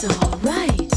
It's alright.